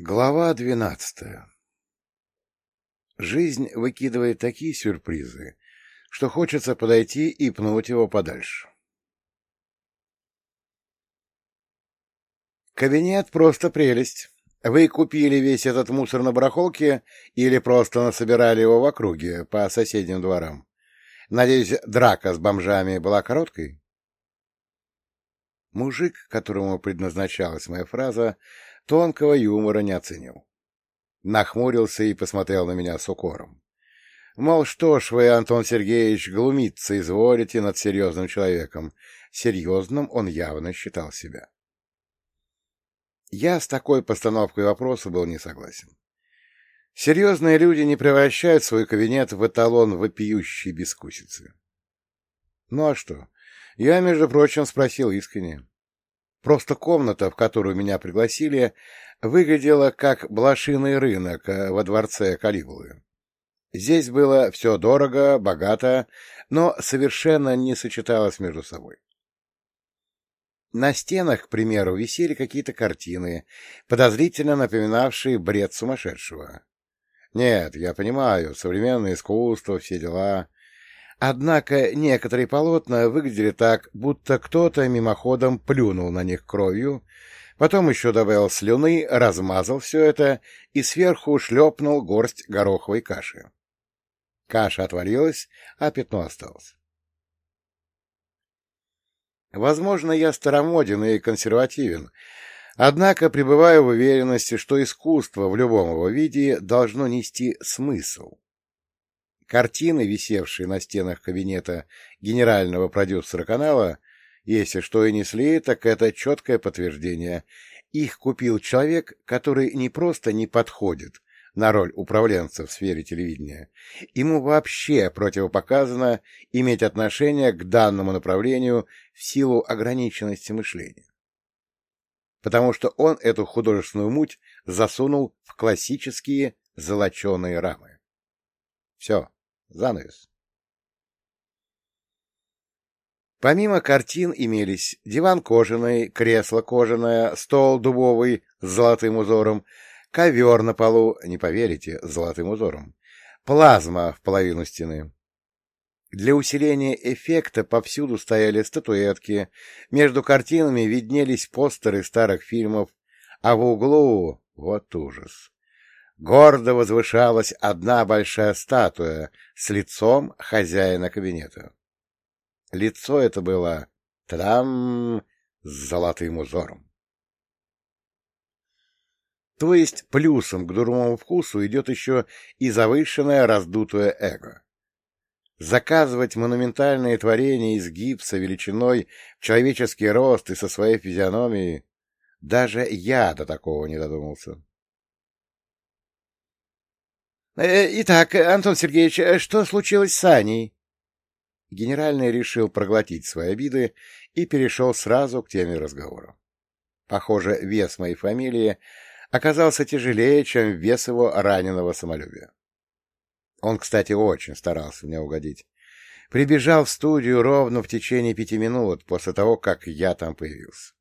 Глава двенадцатая Жизнь выкидывает такие сюрпризы, что хочется подойти и пнуть его подальше. Кабинет просто прелесть. Вы купили весь этот мусор на барахолке или просто насобирали его в округе по соседним дворам? Надеюсь, драка с бомжами была короткой? Мужик, которому предназначалась моя фраза, тонкого юмора не оценил. Нахмурился и посмотрел на меня с укором. Мол, что ж вы, Антон Сергеевич, глумиться изволите над серьезным человеком. Серьезным он явно считал себя. Я с такой постановкой вопроса был не согласен. Серьезные люди не превращают свой кабинет в эталон вопиющей бескусицы. Ну а что? Я, между прочим, спросил искренне. Просто комната, в которую меня пригласили, выглядела как блошиный рынок э, во дворце Калигулы. Здесь было все дорого, богато, но совершенно не сочеталось между собой. На стенах, к примеру, висели какие-то картины, подозрительно напоминавшие бред сумасшедшего. Нет, я понимаю, современное искусство, все дела. Однако некоторые полотна выглядели так, будто кто-то мимоходом плюнул на них кровью, потом еще добавил слюны, размазал все это и сверху шлепнул горсть гороховой каши. Каша отвалилась, а пятно осталось. Возможно, я старомоден и консервативен, однако пребываю в уверенности, что искусство в любом его виде должно нести смысл. Картины, висевшие на стенах кабинета генерального продюсера канала, если что и несли, так это четкое подтверждение. Их купил человек, который не просто не подходит на роль управленца в сфере телевидения. Ему вообще противопоказано иметь отношение к данному направлению в силу ограниченности мышления. Потому что он эту художественную муть засунул в классические золоченые рамы. Все. Занавес. Помимо картин имелись диван кожаный, кресло кожаное, стол дубовый с золотым узором, ковер на полу, не поверите, с золотым узором, плазма в половину стены. Для усиления эффекта повсюду стояли статуэтки, между картинами виднелись постеры старых фильмов, а в углу — вот ужас гордо возвышалась одна большая статуя с лицом хозяина кабинета. Лицо это было там с золотым узором. То есть плюсом к дурному вкусу идет еще и завышенное раздутое эго. Заказывать монументальные творения из гипса величиной в человеческий рост и со своей физиономией даже я до такого не додумался. Э, итак, Антон Сергеевич, э, что случилось с Аней? Генеральный решил проглотить свои обиды и перешел сразу к теме разговора. Похоже, вес моей фамилии оказался тяжелее, чем вес его раненого самолюбия. Он, кстати, очень старался мне угодить. Прибежал в студию ровно в течение пяти минут после того, как я там появился.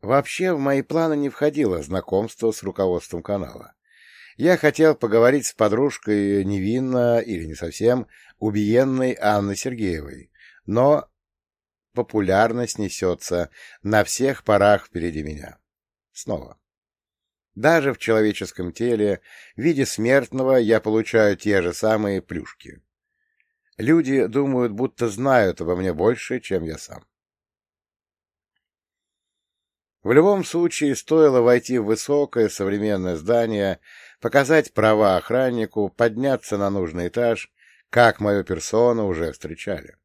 Вообще, в мои планы не входило знакомство с руководством канала я хотел поговорить с подружкой невинно или не совсем убиенной Анной Сергеевой, но популярность несется на всех парах впереди меня. Снова. Даже в человеческом теле, в виде смертного, я получаю те же самые плюшки. Люди думают, будто знают обо мне больше, чем я сам. В любом случае, стоило войти в высокое современное здание, показать права охраннику, подняться на нужный этаж, как мою персону уже встречали.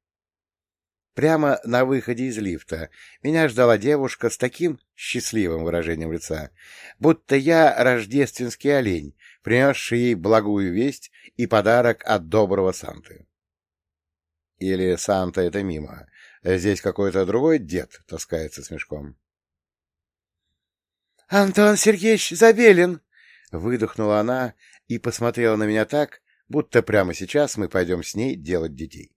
Прямо на выходе из лифта меня ждала девушка с таким счастливым выражением лица, будто я рождественский олень, принесший ей благую весть и подарок от доброго Санты. Или Санта — это мимо. Здесь какой-то другой дед таскается с мешком. — Антон Сергеевич Забелин! Выдохнула она и посмотрела на меня так, будто прямо сейчас мы пойдем с ней делать детей.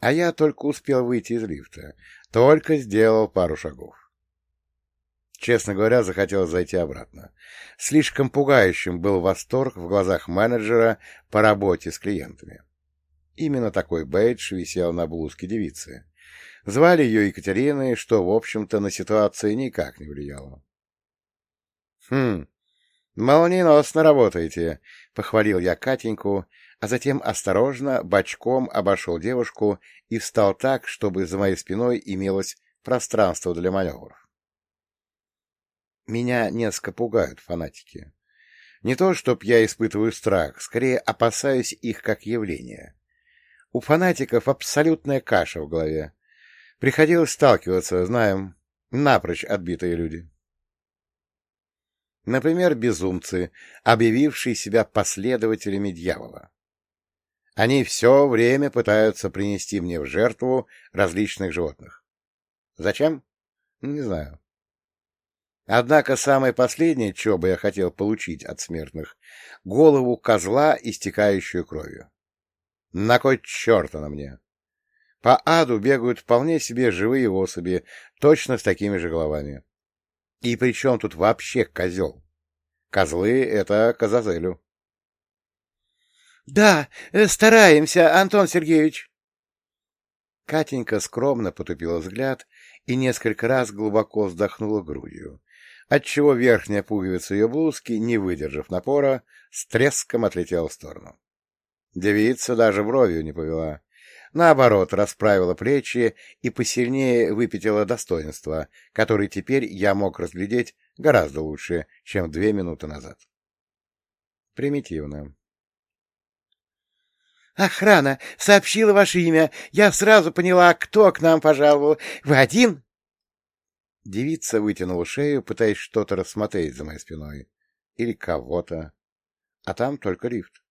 А я только успел выйти из лифта, только сделал пару шагов. Честно говоря, захотелось зайти обратно. Слишком пугающим был восторг в глазах менеджера по работе с клиентами. Именно такой бейдж висел на блузке девицы. Звали ее Екатериной, что, в общем-то, на ситуацию никак не влияло. — Хм, молниеносно работаете, — похвалил я Катеньку, а затем осторожно, бочком обошел девушку и встал так, чтобы за моей спиной имелось пространство для маневров. Меня несколько пугают фанатики. Не то, чтоб я испытываю страх, скорее опасаюсь их как явления. У фанатиков абсолютная каша в голове. Приходилось сталкиваться, знаем, напрочь отбитые люди. Например, безумцы, объявившие себя последователями дьявола. Они все время пытаются принести мне в жертву различных животных. Зачем? Не знаю. Однако самое последнее, чего бы я хотел получить от смертных — голову козла, истекающую кровью. На кой черт она мне? По аду бегают вполне себе живые особи, точно с такими же головами. И при чем тут вообще козел? Козлы — это Казазелю. — Да, э, стараемся, Антон Сергеевич. Катенька скромно потупила взгляд и несколько раз глубоко вздохнула грудью, отчего верхняя пуговица ее блузки, не выдержав напора, с треском отлетела в сторону. Девица даже бровью не повела. Наоборот, расправила плечи и посильнее выпятила достоинство, которое теперь я мог разглядеть гораздо лучше, чем две минуты назад. Примитивно. «Охрана! Сообщила ваше имя! Я сразу поняла, кто к нам пожаловал! Вы один?» Девица вытянула шею, пытаясь что-то рассмотреть за моей спиной. Или кого-то. А там только лифт.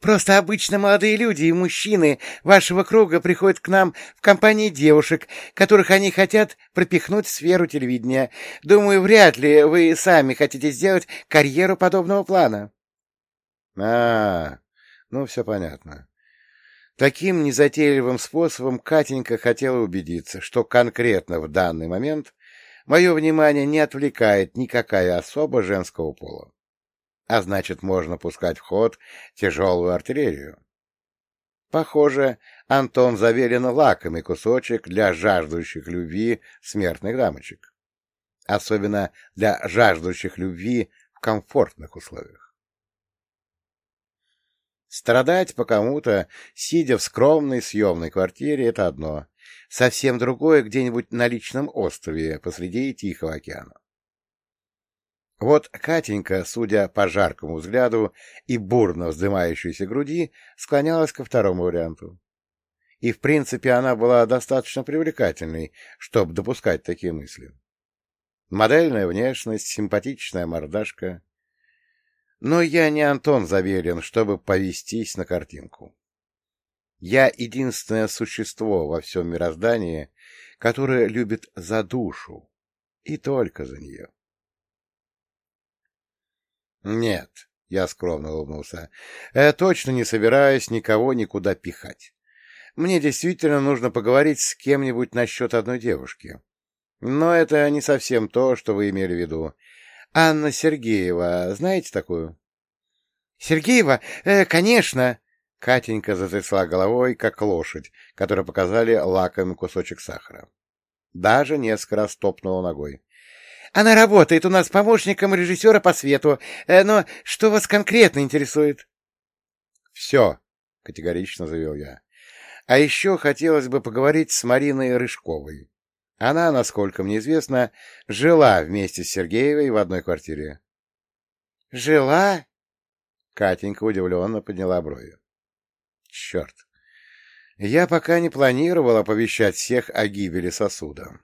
Просто обычно молодые люди и мужчины вашего круга приходят к нам в компании девушек, которых они хотят пропихнуть в сферу телевидения. Думаю, вряд ли вы сами хотите сделать карьеру подобного плана. А, ну все понятно. Таким незатейливым способом Катенька хотела убедиться, что конкретно в данный момент мое внимание не отвлекает никакая особа женского пола. А значит, можно пускать в ход тяжелую артиллерию. Похоже, Антон заверен лакомый кусочек для жаждущих любви смертных дамочек. Особенно для жаждущих любви в комфортных условиях. Страдать по кому-то, сидя в скромной съемной квартире, — это одно. Совсем другое где-нибудь на личном острове посреди Тихого океана. Вот Катенька, судя по жаркому взгляду и бурно вздымающейся груди, склонялась ко второму варианту. И, в принципе, она была достаточно привлекательной, чтобы допускать такие мысли. Модельная внешность, симпатичная мордашка, но я не Антон Заверин, чтобы повестись на картинку. Я единственное существо во всем мироздании, которое любит за душу, и только за нее. Нет, я скромно улыбнулся, я точно не собираюсь никого никуда пихать. Мне действительно нужно поговорить с кем-нибудь насчет одной девушки. Но это не совсем то, что вы имели в виду. Анна Сергеева, знаете такую? — Сергеева? Э, конечно! Катенька затрясла головой, как лошадь, которой показали лакомый кусочек сахара. Даже несколько раз топнула ногой. — Она работает у нас помощником режиссера по свету. Э, но что вас конкретно интересует? — Все, — категорично заявил я. — А еще хотелось бы поговорить с Мариной Рыжковой. Она, насколько мне известно, жила вместе с Сергеевой в одной квартире. — Жила? Катенька удивленно подняла брови. — Черт! Я пока не планировал оповещать всех о гибели сосуда.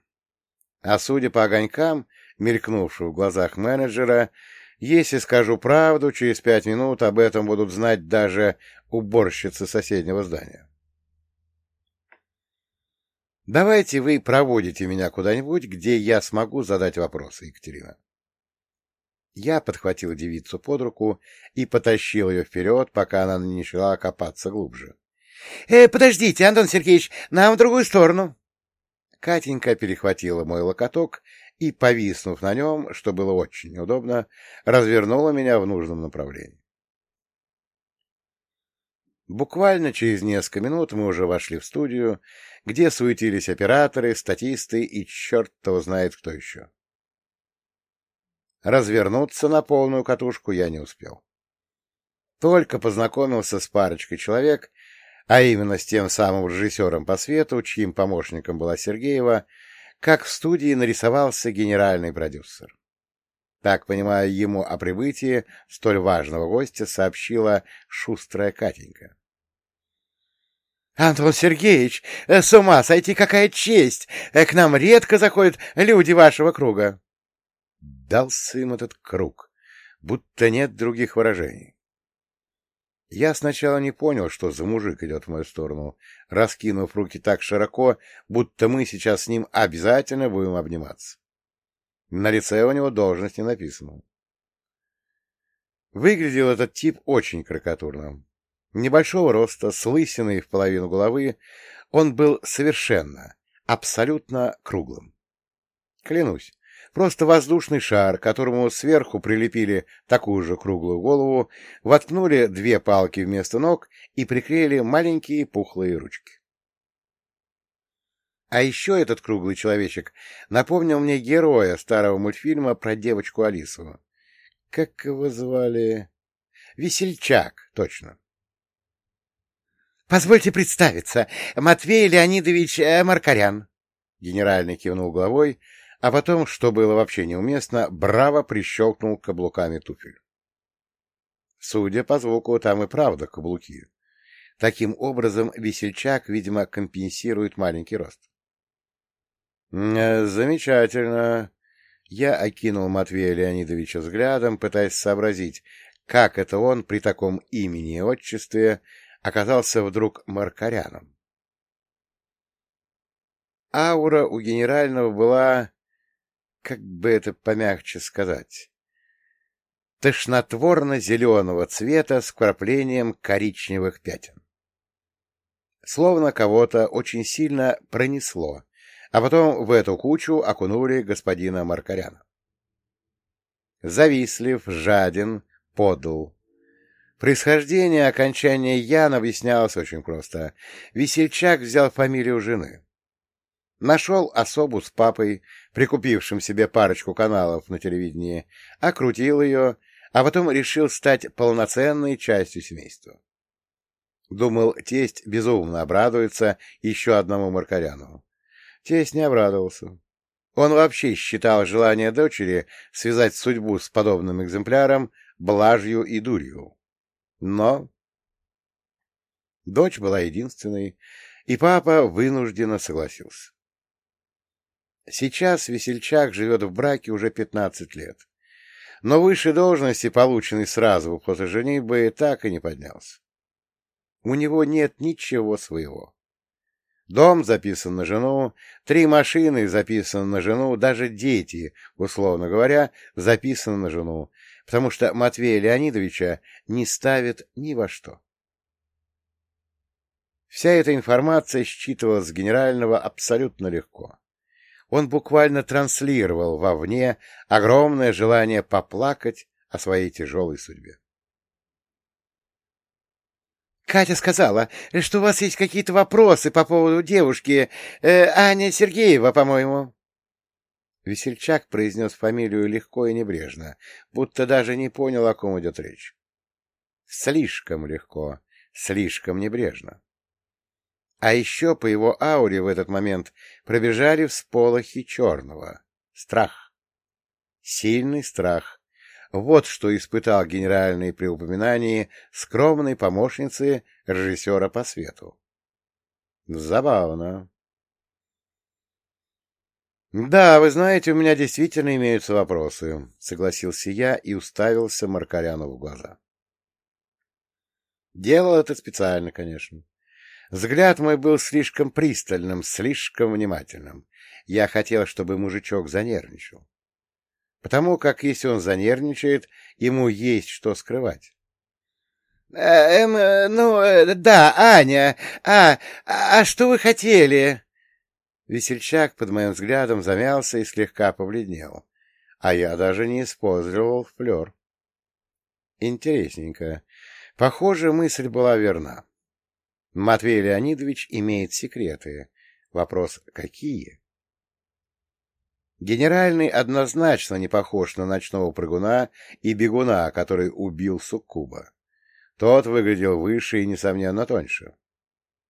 А судя по огонькам, мелькнувшим в глазах менеджера, если скажу правду, через пять минут об этом будут знать даже уборщицы соседнего здания. Давайте вы проводите меня куда-нибудь, где я смогу задать вопросы, Екатерина. Я подхватил девицу под руку и потащил ее вперед, пока она не начала копаться глубже. — Э, подождите, Антон Сергеевич, нам в другую сторону. Катенька перехватила мой локоток и, повиснув на нем, что было очень неудобно, развернула меня в нужном направлении. Буквально через несколько минут мы уже вошли в студию, где суетились операторы, статисты и черт его знает кто еще. Развернуться на полную катушку я не успел. Только познакомился с парочкой человек, а именно с тем самым режиссером по свету, чьим помощником была Сергеева, как в студии нарисовался генеральный продюсер. Так, понимаю, ему о прибытии столь важного гостя сообщила шустрая Катенька. — Антон Сергеевич, э, с ума сойти, какая честь! Э, к нам редко заходят люди вашего круга. Дался им этот круг, будто нет других выражений. Я сначала не понял, что за мужик идет в мою сторону, раскинув руки так широко, будто мы сейчас с ним обязательно будем обниматься. На лице у него должность не написана. Выглядел этот тип очень карикатурно. Небольшого роста, с лысиной в половину головы, он был совершенно, абсолютно круглым. Клянусь, Просто воздушный шар, которому сверху прилепили такую же круглую голову, воткнули две палки вместо ног и приклеили маленькие пухлые ручки. А еще этот круглый человечек напомнил мне героя старого мультфильма про девочку Алису. Как его звали? Весельчак, точно. — Позвольте представиться, Матвей Леонидович э, Маркарян. Генеральный кивнул головой, а потом, что было вообще неуместно, браво прищелкнул каблуками туфель. Судя по звуку, там и правда каблуки. Таким образом, весельчак, видимо, компенсирует маленький рост. «Э, «Замечательно». Я окинул Матвея Леонидовича взглядом, пытаясь сообразить, как это он при таком имени и отчестве оказался вдруг маркаряном. Аура у генерального была как бы это помягче сказать, тошнотворно-зеленого цвета с вкраплением коричневых пятен. Словно кого-то очень сильно пронесло, а потом в эту кучу окунули господина Маркаряна. Завистлив, жаден, подл. Происхождение окончания «ян» объяснялось очень просто. Весельчак взял фамилию жены. Нашел особу с папой, прикупившим себе парочку каналов на телевидении, окрутил ее, а потом решил стать полноценной частью семейства. Думал, тесть безумно обрадуется еще одному Маркаряну. Тесть не обрадовался. Он вообще считал желание дочери связать судьбу с подобным экземпляром блажью и дурью. Но дочь была единственной, и папа вынужденно согласился. Сейчас весельчак живет в браке уже пятнадцать лет. Но выше должности, полученной сразу после женитьбы, так и не поднялся. У него нет ничего своего. Дом записан на жену, три машины записаны на жену, даже дети, условно говоря, записаны на жену, потому что Матвея Леонидовича не ставят ни во что. Вся эта информация считывалась с генерального абсолютно легко он буквально транслировал вовне огромное желание поплакать о своей тяжелой судьбе. Катя сказала, что у вас есть какие-то вопросы по поводу девушки, э, Аня Сергеева, по-моему. Весельчак произнес фамилию легко и небрежно, будто даже не понял, о ком идет речь. Слишком легко, слишком небрежно. А еще по его ауре в этот момент пробежали всполохи черного. Страх. Сильный страх. Вот что испытал генеральный при упоминании скромной помощницы режиссера по свету. Забавно. «Да, вы знаете, у меня действительно имеются вопросы», — согласился я и уставился Маркаряну в глаза. Делал это специально, конечно. Взгляд мой был слишком пристальным, слишком внимательным. Я хотел, чтобы мужичок занервничал. Потому как, если он занервничает, ему есть что скрывать. «Э, — Эм, ну, э, да, Аня, а, а что вы хотели? Весельчак под моим взглядом замялся и слегка побледнел, а я даже не использовал флер. Интересненько. Похоже, мысль была верна. Матвей Леонидович имеет секреты. Вопрос — какие? Генеральный однозначно не похож на ночного прыгуна и бегуна, который убил Суккуба. Тот выглядел выше и, несомненно, тоньше.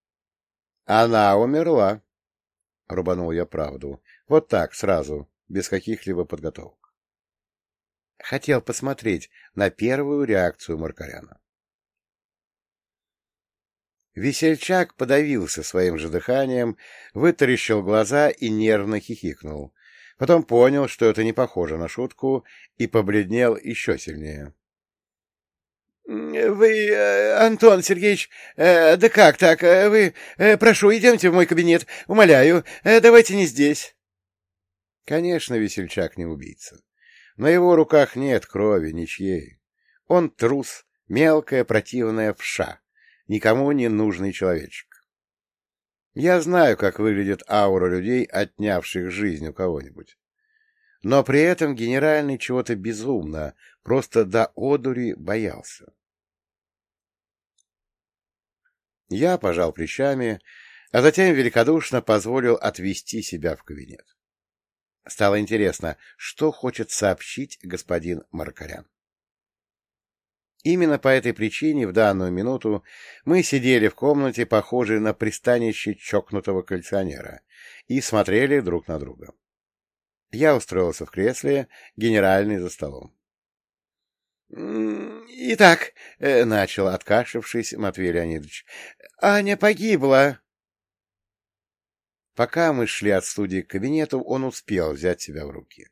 — Она умерла, — рубанул я правду. Вот так, сразу, без каких-либо подготовок. Хотел посмотреть на первую реакцию Маркаряна. Весельчак подавился своим же дыханием, вытаращил глаза и нервно хихикнул. Потом понял, что это не похоже на шутку, и побледнел еще сильнее. — Вы, э, Антон Сергеевич, э, да как так? Э, вы, прошу, идемте в мой кабинет, умоляю, давайте не здесь. Конечно, весельчак не убийца. На его руках нет крови ничьей. Он трус, мелкая противная вша, никому не нужный человечек. Я знаю, как выглядит аура людей, отнявших жизнь у кого-нибудь. Но при этом генеральный чего-то безумно, просто до одури боялся. Я пожал плечами, а затем великодушно позволил отвести себя в кабинет. Стало интересно, что хочет сообщить господин Маркарян. Именно по этой причине в данную минуту мы сидели в комнате, похожей на пристанище чокнутого коллекционера, и смотрели друг на друга. Я устроился в кресле, генеральный за столом. — Итак, э, — начал, откашившись, Матвей Леонидович, — Аня погибла. Пока мы шли от студии к кабинету, он успел взять себя в руки.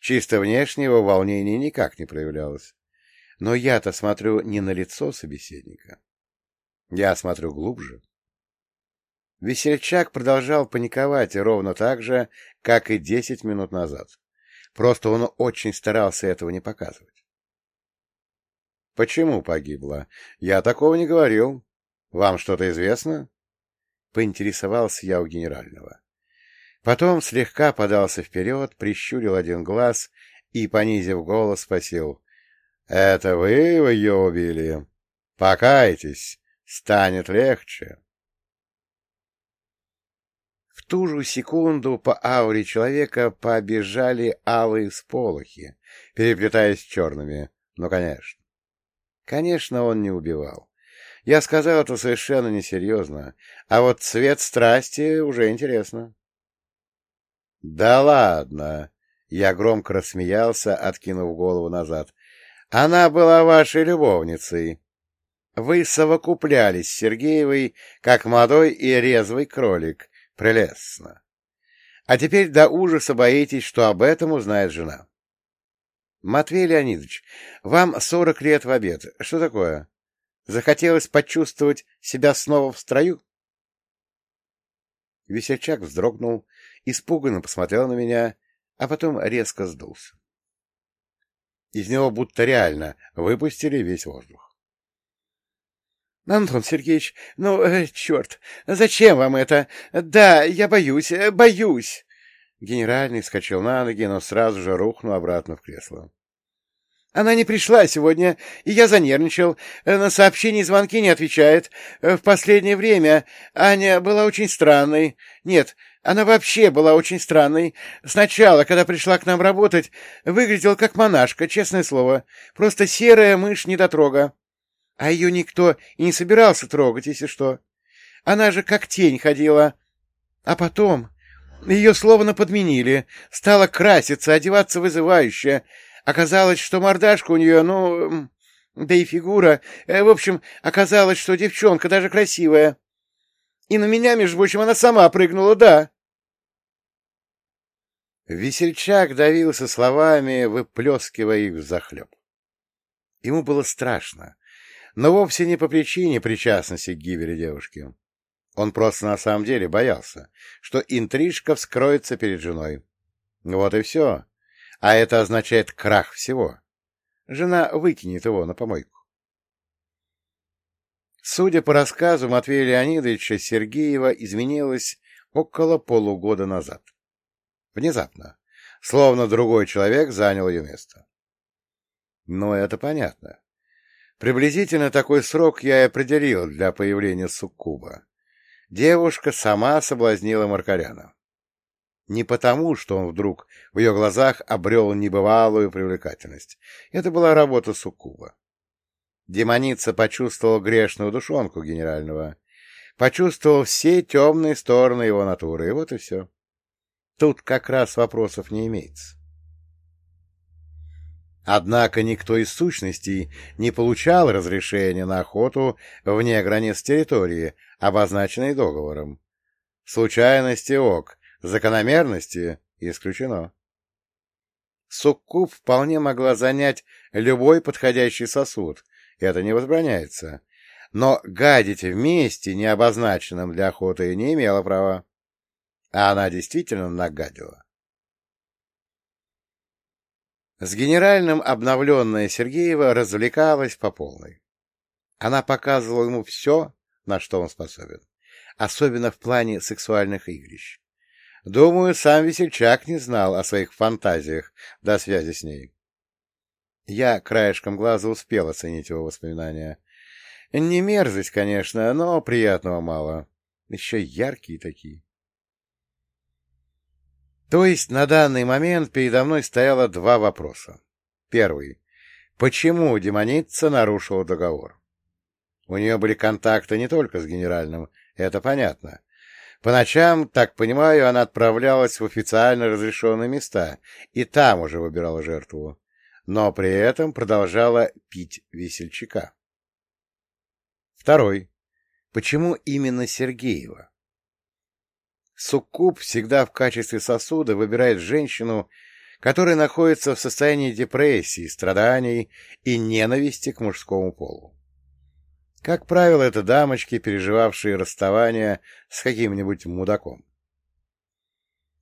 Чисто внешне его волнение никак не проявлялось. Но я-то смотрю не на лицо собеседника. Я смотрю глубже. Весельчак продолжал паниковать ровно так же, как и десять минут назад. Просто он очень старался этого не показывать. «Почему погибла? Я такого не говорил. Вам что-то известно?» Поинтересовался я у генерального. Потом слегка подался вперед, прищурил один глаз и, понизив голос, спросил. Это вы ее убили? Покайтесь, станет легче. В ту же секунду по ауре человека побежали алые сполохи, переплетаясь с черными. Ну, конечно. Конечно, он не убивал. Я сказал это совершенно несерьезно, а вот цвет страсти уже интересно. — Да ладно! — я громко рассмеялся, откинув голову назад. Она была вашей любовницей. Вы совокуплялись с Сергеевой, как молодой и резвый кролик. Прелестно. А теперь до ужаса боитесь, что об этом узнает жена. Матвей Леонидович, вам сорок лет в обед. Что такое? Захотелось почувствовать себя снова в строю? Весельчак вздрогнул, испуганно посмотрел на меня, а потом резко сдулся. Из него будто реально выпустили весь воздух. — Антон Сергеевич, ну, э, черт, зачем вам это? Да, я боюсь, э, боюсь. Генеральный вскочил на ноги, но сразу же рухнул обратно в кресло. Она не пришла сегодня, и я занервничал. Э, на сообщения и звонки не отвечает. Э, в последнее время Аня была очень странной. Нет, она вообще была очень странной. Сначала, когда пришла к нам работать, выглядела как монашка, честное слово. Просто серая мышь-недотрога. А ее никто и не собирался трогать, если что. Она же как тень ходила. А потом ее словно подменили. Стала краситься, одеваться вызывающе. Оказалось, что мордашка у нее, ну... Да и фигура. Э, в общем, оказалось, что девчонка даже красивая. И на меня, между прочим, она сама прыгнула, да. Весельчак давился словами, выплескивая их взахлеб. Ему было страшно, но вовсе не по причине причастности к гибели девушки. Он просто на самом деле боялся, что интрижка вскроется перед женой. Вот и все. А это означает крах всего. Жена выкинет его на помойку. Судя по рассказу Матвея Леонидовича, Сергеева изменилась около полугода назад. Внезапно, словно другой человек занял ее место. Но это понятно. Приблизительно такой срок я и определил для появления суккуба. Девушка сама соблазнила Маркаряна. Не потому, что он вдруг в ее глазах обрел небывалую привлекательность. Это была работа суккуба. Демоница почувствовала грешную душонку генерального, почувствовал все темные стороны его натуры, и вот и все. Тут как раз вопросов не имеется. Однако никто из сущностей не получал разрешения на охоту вне границ территории, обозначенной договором. Случайности ок, закономерности исключено. Суккуб вполне могла занять любой подходящий сосуд, это не возбраняется. Но гадить вместе, не обозначенным для охоты, не имела права. А она действительно нагадила. С генеральным обновленная Сергеева развлекалась по полной. Она показывала ему все, на что он способен, особенно в плане сексуальных игрищ. Думаю, сам весельчак не знал о своих фантазиях до связи с ней. Я краешком глаза успел оценить его воспоминания. Не мерзость, конечно, но приятного мало. Еще яркие такие. То есть на данный момент передо мной стояло два вопроса. Первый. Почему демоница нарушила договор? У нее были контакты не только с генеральным, это понятно. По ночам, так понимаю, она отправлялась в официально разрешенные места и там уже выбирала жертву, но при этом продолжала пить весельчака. Второй. Почему именно Сергеева? Суккуб всегда в качестве сосуда выбирает женщину, которая находится в состоянии депрессии, страданий и ненависти к мужскому полу. Как правило, это дамочки, переживавшие расставание с каким-нибудь мудаком.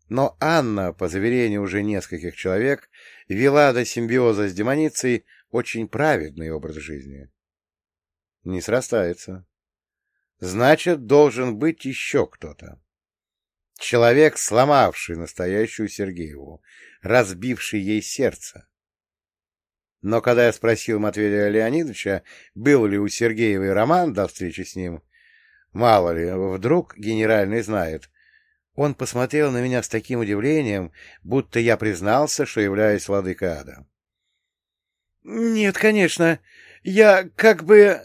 Но Анна, по заверению уже нескольких человек, вела до симбиоза с демоницей очень праведный образ жизни. Не срастается. Значит, должен быть еще кто-то. Человек, сломавший настоящую Сергееву, разбивший ей сердце. Но когда я спросил Матвея Леонидовича, был ли у Сергеевой роман до встречи с ним, мало ли, вдруг генеральный знает, он посмотрел на меня с таким удивлением, будто я признался, что являюсь владыкой ада. — Нет, конечно, я как бы...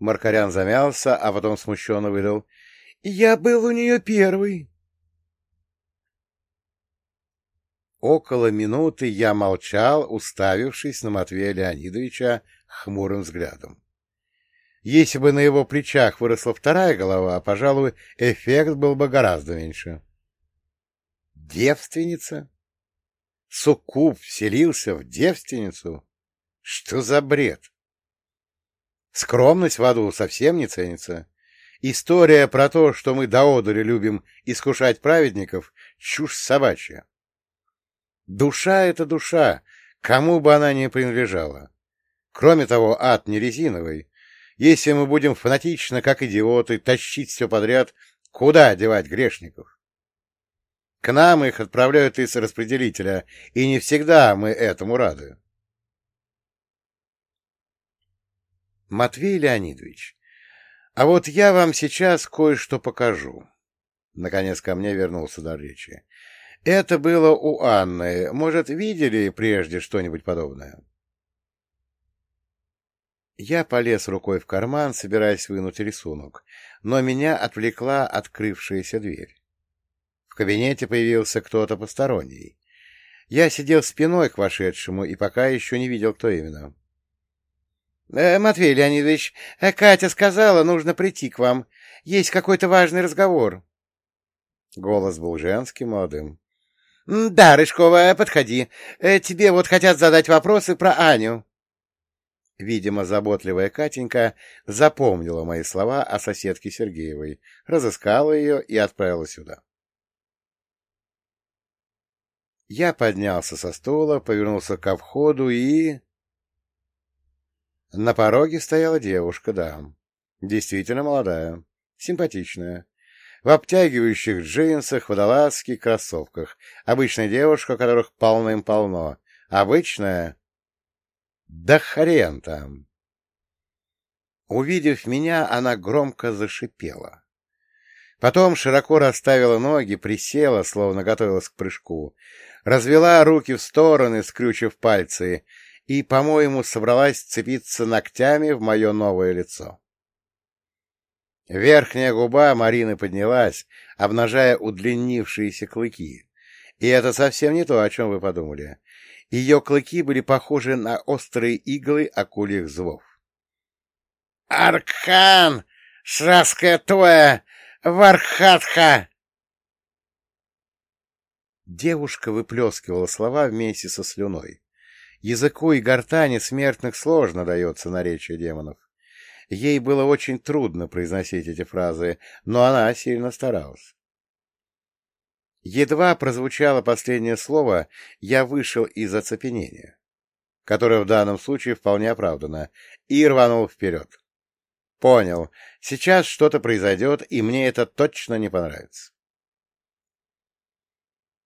Маркарян замялся, а потом смущенно выдал. — Я был у нее первый. Около минуты я молчал, уставившись на Матвея Леонидовича хмурым взглядом. Если бы на его плечах выросла вторая голова, пожалуй, эффект был бы гораздо меньше. Девственница? Суккуб вселился в девственницу? Что за бред? Скромность в аду совсем не ценится. История про то, что мы до одури любим искушать праведников, чушь собачья. Душа — это душа, кому бы она ни принадлежала. Кроме того, ад не резиновый. Если мы будем фанатично, как идиоты, тащить все подряд, куда девать грешников? К нам их отправляют из распределителя, и не всегда мы этому рады. Матвей Леонидович, а вот я вам сейчас кое-что покажу. Наконец ко мне вернулся до речи. Это было у Анны. Может, видели прежде что-нибудь подобное? Я полез рукой в карман, собираясь вынуть рисунок, но меня отвлекла открывшаяся дверь. В кабинете появился кто-то посторонний. Я сидел спиной к вошедшему и пока еще не видел, кто именно. «Э, — Матвей Леонидович, э, Катя сказала, нужно прийти к вам. Есть какой-то важный разговор. Голос был женским, молодым. — Да, Рыжкова, подходи. Э, тебе вот хотят задать вопросы про Аню. Видимо, заботливая Катенька запомнила мои слова о соседке Сергеевой, разыскала ее и отправила сюда. Я поднялся со стула, повернулся ко входу и... На пороге стояла девушка, да. Действительно молодая, симпатичная. в обтягивающих джинсах, водолазских кроссовках. Обычная девушка, которых полным-полно. Обычная... Да хрен там! Увидев меня, она громко зашипела. Потом широко расставила ноги, присела, словно готовилась к прыжку, развела руки в стороны, скрючив пальцы, и, по-моему, собралась цепиться ногтями в мое новое лицо. Верхняя губа Марины поднялась, обнажая удлинившиеся клыки. И это совсем не то, о чем вы подумали. Ее клыки были похожи на острые иглы акульих зубов. — Аркан! Шраская твоя! Вархатха! Девушка выплескивала слова вместе со слюной. Языку и гортани смертных сложно дается наречие демонов. Ей было очень трудно произносить эти фразы, но она сильно старалась. Едва прозвучало последнее слово, я вышел из оцепенения, которое в данном случае вполне оправдано, и рванул вперед. Понял, сейчас что-то произойдет, и мне это точно не понравится.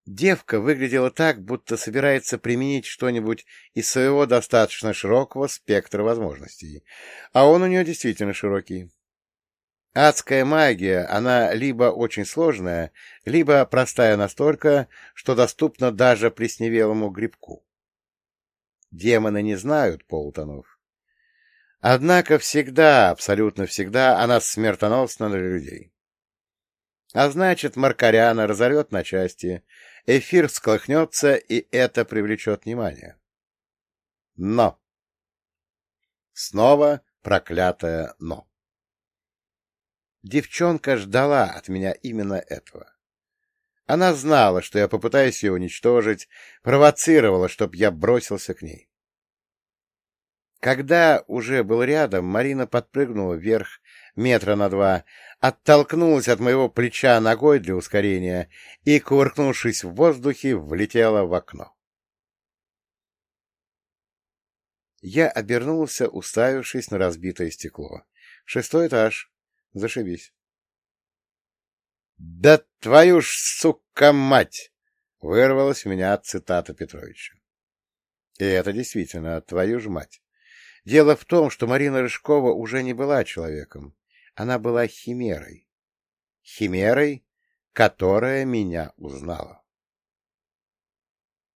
Девка выглядела так, будто собирается применить что-нибудь из своего достаточно широкого спектра возможностей. А он у нее действительно широкий. Адская магия, она либо очень сложная, либо простая настолько, что доступна даже плесневелому грибку. Демоны не знают полутонов. Однако всегда, абсолютно всегда, она смертоносна для людей. А значит, Маркаряна разорвет на части, эфир всколыхнется, и это привлечет внимание. Но! Снова проклятое «но». Девчонка ждала от меня именно этого. Она знала, что я попытаюсь ее уничтожить, провоцировала, чтоб я бросился к ней. Когда уже был рядом, Марина подпрыгнула вверх метра на два, оттолкнулась от моего плеча ногой для ускорения и, кувыркнувшись в воздухе, влетела в окно. Я обернулся, уставившись на разбитое стекло. Шестой этаж. Зашибись. — Да твою ж, сука, мать! — вырвалась у меня цитата Петровича. И это действительно «твою ж мать». Дело в том, что Марина Рыжкова уже не была человеком. Она была химерой. Химерой, которая меня узнала.